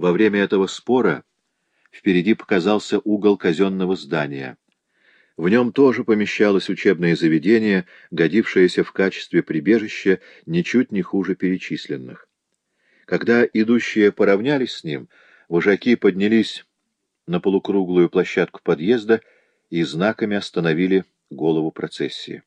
Во время этого спора впереди показался угол казенного здания. В нем тоже помещалось учебное заведение, годившееся в качестве прибежища ничуть не хуже перечисленных. Когда идущие поравнялись с ним, вожаки поднялись на полукруглую площадку подъезда и знаками остановили голову процессии.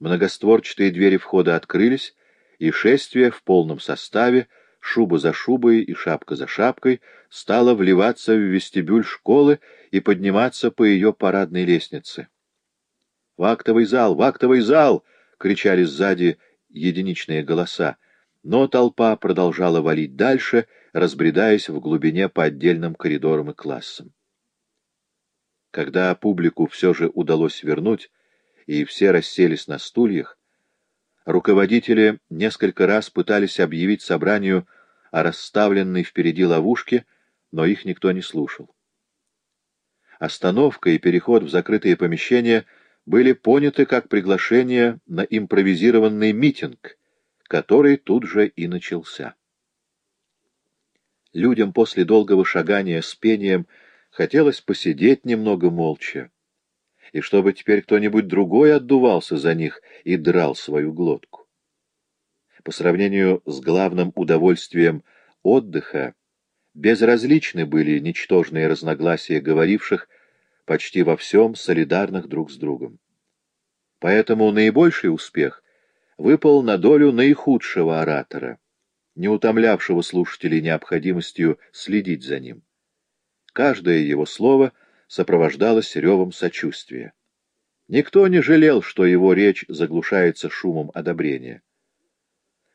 Многостворчатые двери входа открылись, и шествие в полном составе, шуба за шубой и шапка за шапкой, стало вливаться в вестибюль школы и подниматься по ее парадной лестнице. «В актовый зал! В актовый зал!» — кричали сзади единичные голоса, но толпа продолжала валить дальше, разбредаясь в глубине по отдельным коридорам и классам. Когда публику все же удалось вернуть, и все расселись на стульях, руководители несколько раз пытались объявить собранию о расставленной впереди ловушке, но их никто не слушал. Остановка и переход в закрытые помещения были поняты как приглашение на импровизированный митинг, который тут же и начался. Людям после долгого шагания с пением хотелось посидеть немного молча, и чтобы теперь кто-нибудь другой отдувался за них и драл свою глотку. По сравнению с главным удовольствием отдыха, безразличны были ничтожные разногласия говоривших почти во всем солидарных друг с другом. Поэтому наибольший успех выпал на долю наихудшего оратора, не утомлявшего слушателей необходимостью следить за ним. Каждое его слово — сопровождалось ревом сочувствия. Никто не жалел, что его речь заглушается шумом одобрения.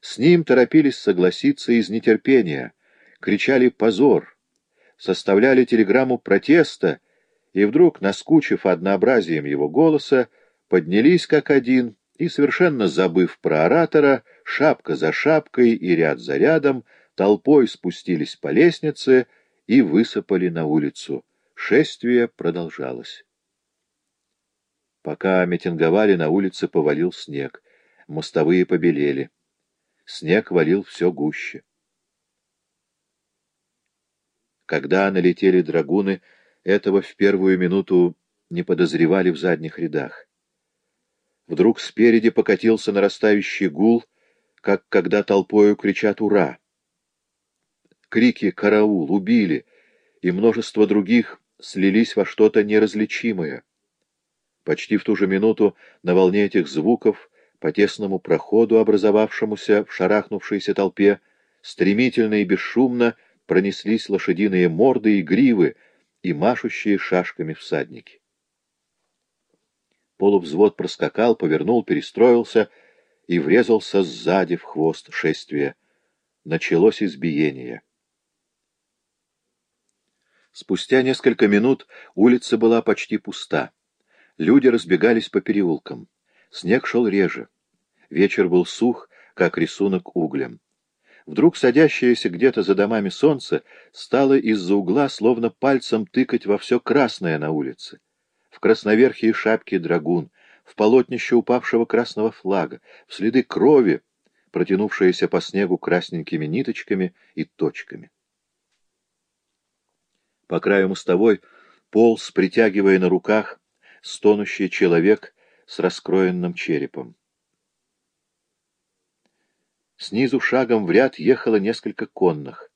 С ним торопились согласиться из нетерпения, кричали «позор», составляли телеграмму протеста, и вдруг, наскучив однообразием его голоса, поднялись как один и, совершенно забыв про оратора, шапка за шапкой и ряд за рядом, толпой спустились по лестнице и высыпали на улицу. Шествие продолжалось. Пока митинговали, на улице повалил снег. Мостовые побелели. Снег валил все гуще. Когда налетели драгуны, этого в первую минуту не подозревали в задних рядах. Вдруг спереди покатился нарастающий гул, как когда толпою кричат «Ура!». Крики «Караул!», «Убили!» и множество других слились во что-то неразличимое. Почти в ту же минуту на волне этих звуков по тесному проходу, образовавшемуся в шарахнувшейся толпе, стремительно и бесшумно пронеслись лошадиные морды и гривы и машущие шашками всадники. Полувзвод проскакал, повернул, перестроился и врезался сзади в хвост шествия. Началось избиение. Спустя несколько минут улица была почти пуста. Люди разбегались по переулкам. Снег шел реже. Вечер был сух, как рисунок углем. Вдруг садящееся где-то за домами солнце стало из-за угла словно пальцем тыкать во все красное на улице. В красноверхие шапки драгун, в полотнище упавшего красного флага, в следы крови, протянувшиеся по снегу красненькими ниточками и точками. По краю мостовой полз, притягивая на руках, стонущий человек с раскроенным черепом. Снизу шагом в ряд ехало несколько конных.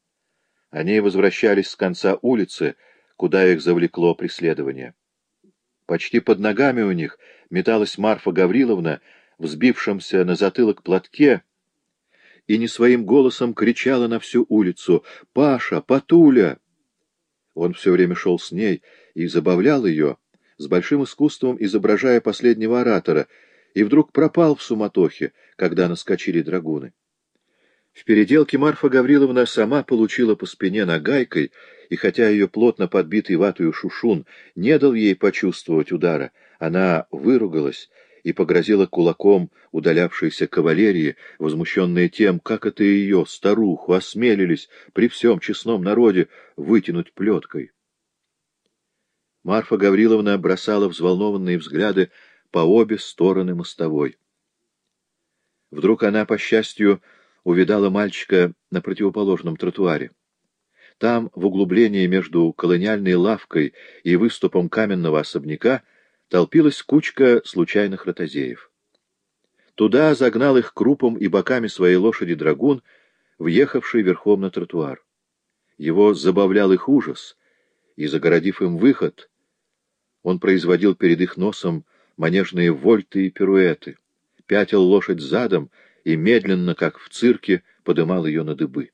Они возвращались с конца улицы, куда их завлекло преследование. Почти под ногами у них металась Марфа Гавриловна, взбившимся на затылок платке, и не своим голосом кричала на всю улицу «Паша! Патуля!» Он все время шел с ней и забавлял ее, с большим искусством изображая последнего оратора, и вдруг пропал в суматохе, когда наскочили драгуны. В переделке Марфа Гавриловна сама получила по спине нагайкой, и хотя ее плотно подбитый ватую шушун не дал ей почувствовать удара, она выругалась и погрозила кулаком удалявшейся кавалерии, возмущенные тем, как это ее, старуху, осмелились при всем честном народе вытянуть плеткой. Марфа Гавриловна бросала взволнованные взгляды по обе стороны мостовой. Вдруг она, по счастью, увидала мальчика на противоположном тротуаре. Там, в углублении между колониальной лавкой и выступом каменного особняка, толпилась кучка случайных ротозеев. Туда загнал их крупом и боками своей лошади драгун, въехавший верхом на тротуар. Его забавлял их ужас, и, загородив им выход, он производил перед их носом манежные вольты и пируэты, пятил лошадь задом и медленно, как в цирке, подымал ее на дыбы.